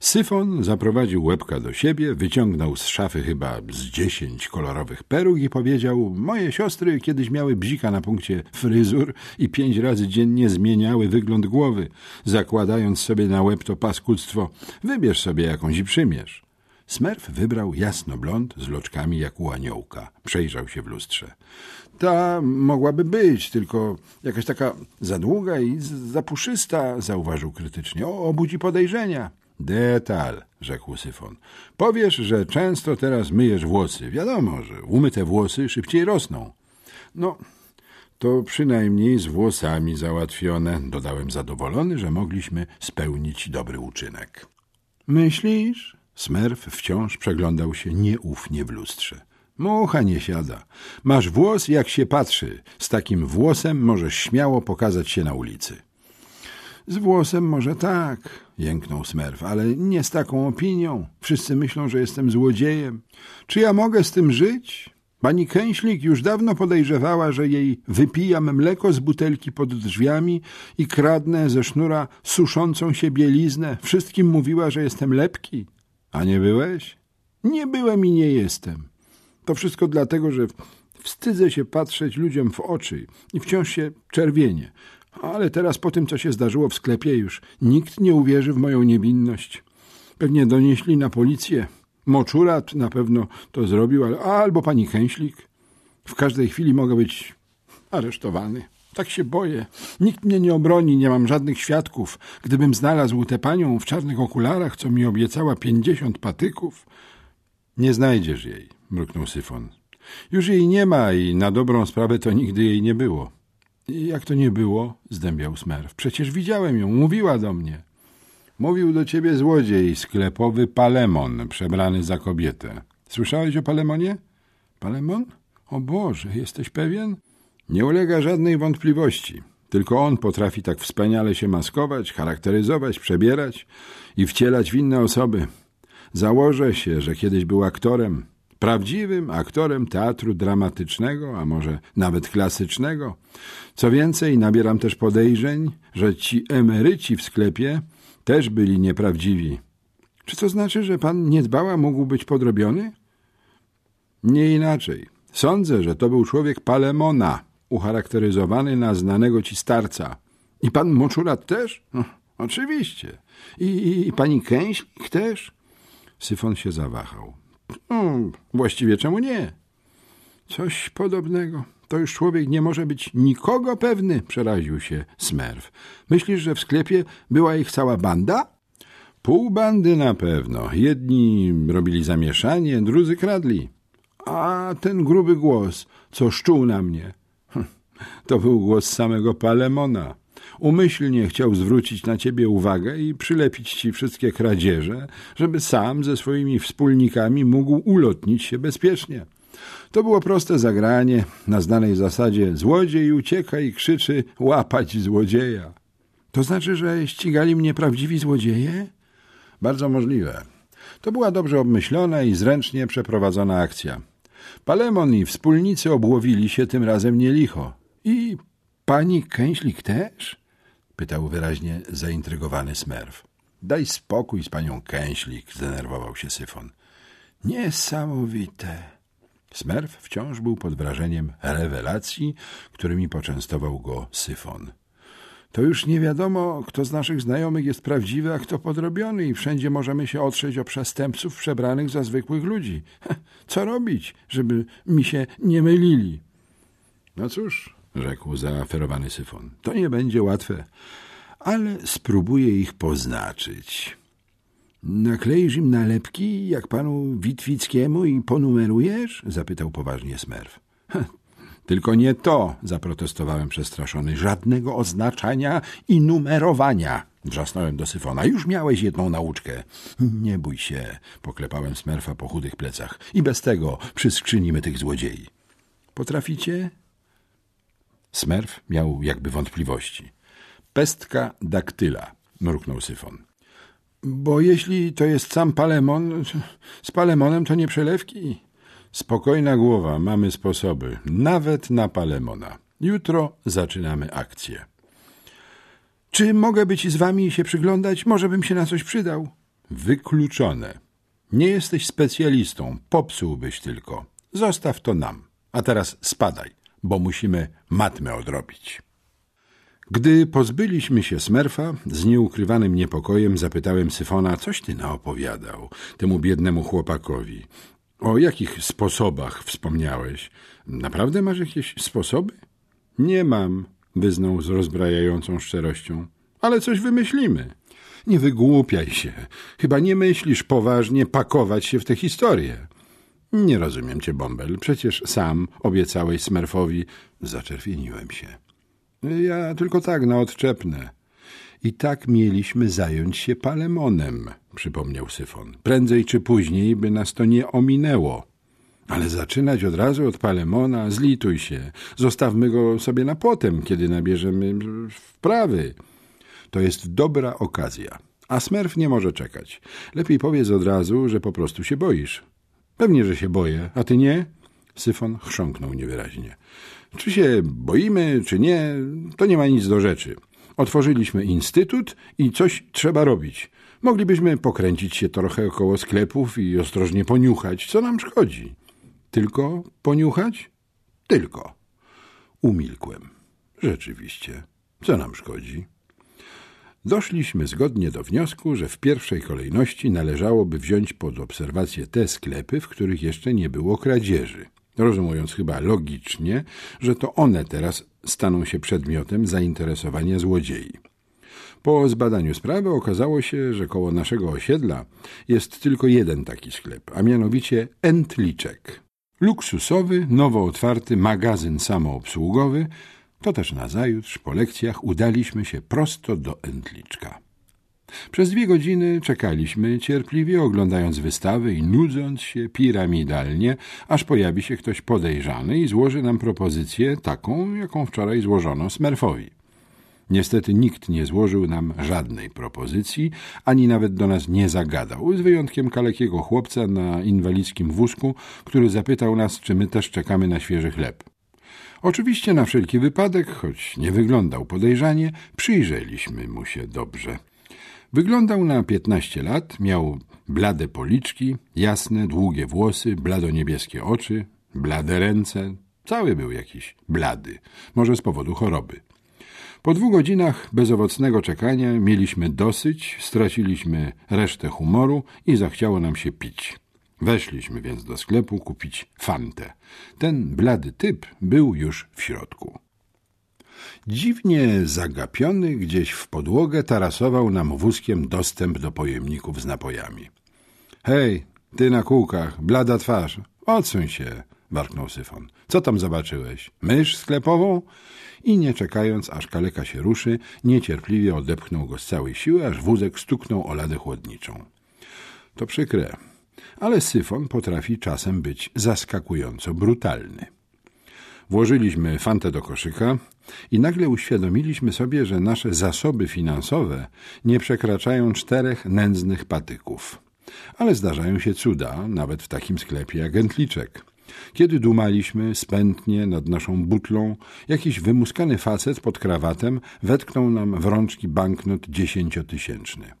Syfon zaprowadził łebka do siebie, wyciągnął z szafy chyba z dziesięć kolorowych peruk i powiedział Moje siostry kiedyś miały bzika na punkcie fryzur i pięć razy dziennie zmieniały wygląd głowy, zakładając sobie na łeb to paskudztwo. Wybierz sobie jakąś i przymierz. Smerf wybrał jasno blond z loczkami jak u aniołka. Przejrzał się w lustrze. Ta mogłaby być, tylko jakaś taka za długa i za puszysta, zauważył krytycznie. O, obudzi podejrzenia. Detal, rzekł Syfon. Powiesz, że często teraz myjesz włosy. Wiadomo, że umyte włosy szybciej rosną. No, to przynajmniej z włosami załatwione. Dodałem zadowolony, że mogliśmy spełnić dobry uczynek. Myślisz? Smerf wciąż przeglądał się nieufnie w lustrze. Mucha nie siada. Masz włos, jak się patrzy. Z takim włosem możesz śmiało pokazać się na ulicy. Z włosem może tak, jęknął Smerf, ale nie z taką opinią. Wszyscy myślą, że jestem złodziejem. Czy ja mogę z tym żyć? Pani Kęślik już dawno podejrzewała, że jej wypijam mleko z butelki pod drzwiami i kradnę ze sznura suszącą się bieliznę. Wszystkim mówiła, że jestem lepki. A nie byłeś? Nie byłem i nie jestem. To wszystko dlatego, że wstydzę się patrzeć ludziom w oczy i wciąż się czerwienie. Ale teraz po tym, co się zdarzyło w sklepie już, nikt nie uwierzy w moją niewinność. Pewnie donieśli na policję. Moczurat na pewno to zrobił, ale, albo pani Kęślik. W każdej chwili mogę być aresztowany. Tak się boję. Nikt mnie nie obroni, nie mam żadnych świadków. Gdybym znalazł tę panią w czarnych okularach, co mi obiecała pięćdziesiąt patyków... Nie znajdziesz jej, mruknął Syfon. Już jej nie ma i na dobrą sprawę to nigdy jej nie było. Jak to nie było? zdębiał Smerf. Przecież widziałem ją, mówiła do mnie. Mówił do ciebie złodziej, sklepowy Palemon, przebrany za kobietę. Słyszałeś o Palemonie? Palemon? O Boże, jesteś pewien? Nie ulega żadnej wątpliwości. Tylko on potrafi tak wspaniale się maskować, charakteryzować, przebierać i wcielać w inne osoby. Założę się, że kiedyś był aktorem, prawdziwym aktorem teatru dramatycznego, a może nawet klasycznego. Co więcej, nabieram też podejrzeń, że ci emeryci w sklepie też byli nieprawdziwi. Czy to znaczy, że pan niedbała mógł być podrobiony? Nie inaczej. Sądzę, że to był człowiek Palemona, ucharakteryzowany na znanego ci starca. I pan Moczurat też? No, oczywiście. I, i, I pani Kęślik też? Syfon się zawahał. No, właściwie czemu nie? Coś podobnego. To już człowiek nie może być nikogo pewny, przeraził się Smerf. Myślisz, że w sklepie była ich cała banda? Pół bandy na pewno. Jedni robili zamieszanie, drudzy kradli. A ten gruby głos, co szczuł na mnie, hm, to był głos samego Palemona. Umyślnie chciał zwrócić na ciebie uwagę i przylepić ci wszystkie kradzieże, żeby sam ze swoimi wspólnikami mógł ulotnić się bezpiecznie. To było proste zagranie na znanej zasadzie złodziej ucieka i krzyczy łapać złodzieja. To znaczy, że ścigali mnie prawdziwi złodzieje? Bardzo możliwe. To była dobrze obmyślona i zręcznie przeprowadzona akcja. Palemon i wspólnicy obłowili się tym razem nie licho. I pani Kęślik też? pytał wyraźnie zaintrygowany Smerf. Daj spokój z panią Kęślik, zdenerwował się Syfon. Niesamowite. Smerf wciąż był pod wrażeniem rewelacji, którymi poczęstował go Syfon. To już nie wiadomo, kto z naszych znajomych jest prawdziwy, a kto podrobiony i wszędzie możemy się otrzeć o przestępców przebranych za zwykłych ludzi. Co robić, żeby mi się nie mylili? No cóż, rzekł zaaferowany Syfon, to nie będzie łatwe, ale spróbuję ich poznaczyć. Nakleisz im nalepki, jak panu Witwickiemu i ponumerujesz? zapytał poważnie Smerf. Tylko nie to, zaprotestowałem przestraszony. Żadnego oznaczania i numerowania, wrzasnąłem do Syfona. Już miałeś jedną nauczkę. Nie bój się, poklepałem Smerfa po chudych plecach. I bez tego przyskrzynimy tych złodziei. Potraficie? Smerf miał jakby wątpliwości. Pestka daktyla, mruknął Syfon. Bo jeśli to jest sam Palemon, z Palemonem to nie przelewki. Spokojna głowa, mamy sposoby, nawet na Palemona. Jutro zaczynamy akcję. Czy mogę być z wami i się przyglądać? Może bym się na coś przydał. Wykluczone. Nie jesteś specjalistą, popsułbyś tylko. Zostaw to nam. A teraz spadaj, bo musimy matmę odrobić. Gdy pozbyliśmy się Smerfa, z nieukrywanym niepokojem zapytałem Syfona, coś ty naopowiadał temu biednemu chłopakowi. O jakich sposobach wspomniałeś? Naprawdę masz jakieś sposoby? Nie mam, wyznał z rozbrajającą szczerością. Ale coś wymyślimy. Nie wygłupiaj się. Chyba nie myślisz poważnie pakować się w tę historię. Nie rozumiem cię, Bąbel. Przecież sam obiecałeś Smerfowi. Zaczerwieniłem się. Ja tylko tak na odczepne. I tak mieliśmy zająć się Palemonem, przypomniał Syfon. Prędzej czy później by nas to nie ominęło. Ale zaczynać od razu od Palemona, zlituj się. Zostawmy go sobie na potem, kiedy nabierzemy wprawy. To jest dobra okazja. A Smerf nie może czekać. Lepiej powiedz od razu, że po prostu się boisz. Pewnie, że się boję, a ty nie? Syfon chrząknął niewyraźnie. Czy się boimy, czy nie, to nie ma nic do rzeczy. Otworzyliśmy instytut i coś trzeba robić. Moglibyśmy pokręcić się trochę około sklepów i ostrożnie poniuchać, co nam szkodzi. Tylko poniuchać? Tylko. Umilkłem. Rzeczywiście, co nam szkodzi? Doszliśmy zgodnie do wniosku, że w pierwszej kolejności należałoby wziąć pod obserwację te sklepy, w których jeszcze nie było kradzieży, rozumując chyba logicznie, że to one teraz staną się przedmiotem zainteresowania złodziei. Po zbadaniu sprawy okazało się, że koło naszego osiedla jest tylko jeden taki sklep, a mianowicie Entliczek. Luksusowy, nowo otwarty magazyn samoobsługowy, to też nazajutrz po lekcjach udaliśmy się prosto do Entliczka. Przez dwie godziny czekaliśmy cierpliwie, oglądając wystawy i nudząc się piramidalnie, aż pojawi się ktoś podejrzany i złoży nam propozycję taką, jaką wczoraj złożono Smerfowi. Niestety nikt nie złożył nam żadnej propozycji, ani nawet do nas nie zagadał, z wyjątkiem kalekiego chłopca na inwalidzkim wózku, który zapytał nas, czy my też czekamy na świeży chleb. Oczywiście na wszelki wypadek, choć nie wyglądał podejrzanie, przyjrzeliśmy mu się dobrze. Wyglądał na piętnaście lat, miał blade policzki, jasne, długie włosy, blado-niebieskie oczy, blade ręce. Cały był jakiś blady, może z powodu choroby. Po dwóch godzinach bezowocnego czekania mieliśmy dosyć, straciliśmy resztę humoru i zachciało nam się pić. Weszliśmy więc do sklepu kupić fantę. Ten blady typ był już w środku. Dziwnie zagapiony gdzieś w podłogę tarasował nam wózkiem dostęp do pojemników z napojami. Hej, ty na kółkach, blada twarz, odsuń się, warknął Syfon. Co tam zobaczyłeś? Mysz sklepową? I nie czekając, aż kaleka się ruszy, niecierpliwie odepchnął go z całej siły, aż wózek stuknął o ladę chłodniczą. To przykre, ale syfon potrafi czasem być zaskakująco brutalny. Włożyliśmy fantę do koszyka i nagle uświadomiliśmy sobie, że nasze zasoby finansowe nie przekraczają czterech nędznych patyków. Ale zdarzają się cuda, nawet w takim sklepie jak Gętliczek. Kiedy dumaliśmy spętnie nad naszą butlą, jakiś wymuskany facet pod krawatem wetknął nam w rączki banknot dziesięciotysięczny.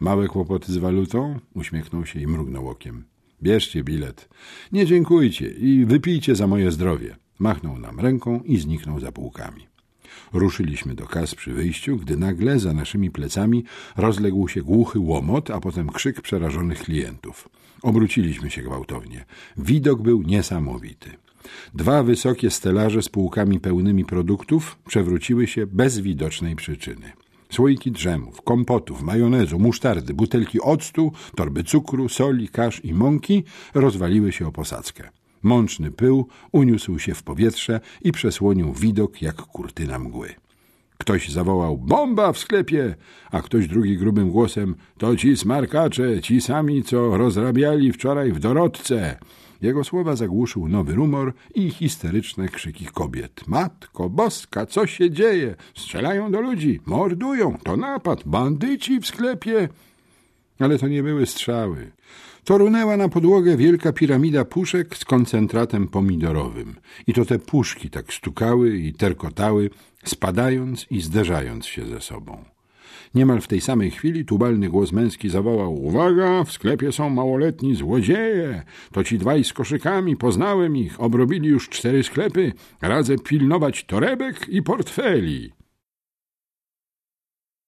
Małe kłopoty z walutą? Uśmiechnął się i mrugnął okiem. Bierzcie bilet. Nie dziękujcie i wypijcie za moje zdrowie. Machnął nam ręką i zniknął za półkami. Ruszyliśmy do kas przy wyjściu, gdy nagle za naszymi plecami rozległ się głuchy łomot, a potem krzyk przerażonych klientów. Obróciliśmy się gwałtownie. Widok był niesamowity. Dwa wysokie stelaże z półkami pełnymi produktów przewróciły się bez widocznej przyczyny. Słoiki drzemów, kompotów, majonezu, musztardy, butelki octu, torby cukru, soli, kasz i mąki rozwaliły się o posadzkę. Mączny pył uniósł się w powietrze i przesłonił widok jak kurtyna mgły. Ktoś zawołał bomba w sklepie, a ktoś drugi grubym głosem to ci smarkacze, ci sami, co rozrabiali wczoraj w Dorotce. Jego słowa zagłuszył nowy rumor i histeryczne krzyki kobiet. Matko boska, co się dzieje? Strzelają do ludzi, mordują, to napad, bandyci w sklepie. Ale to nie były strzały. To runęła na podłogę wielka piramida puszek z koncentratem pomidorowym. I to te puszki tak stukały i terkotały, spadając i zderzając się ze sobą. Niemal w tej samej chwili tubalny głos męski zawołał Uwaga, w sklepie są małoletni złodzieje. To ci dwaj z koszykami, poznałem ich, obrobili już cztery sklepy. Radzę pilnować torebek i portfeli.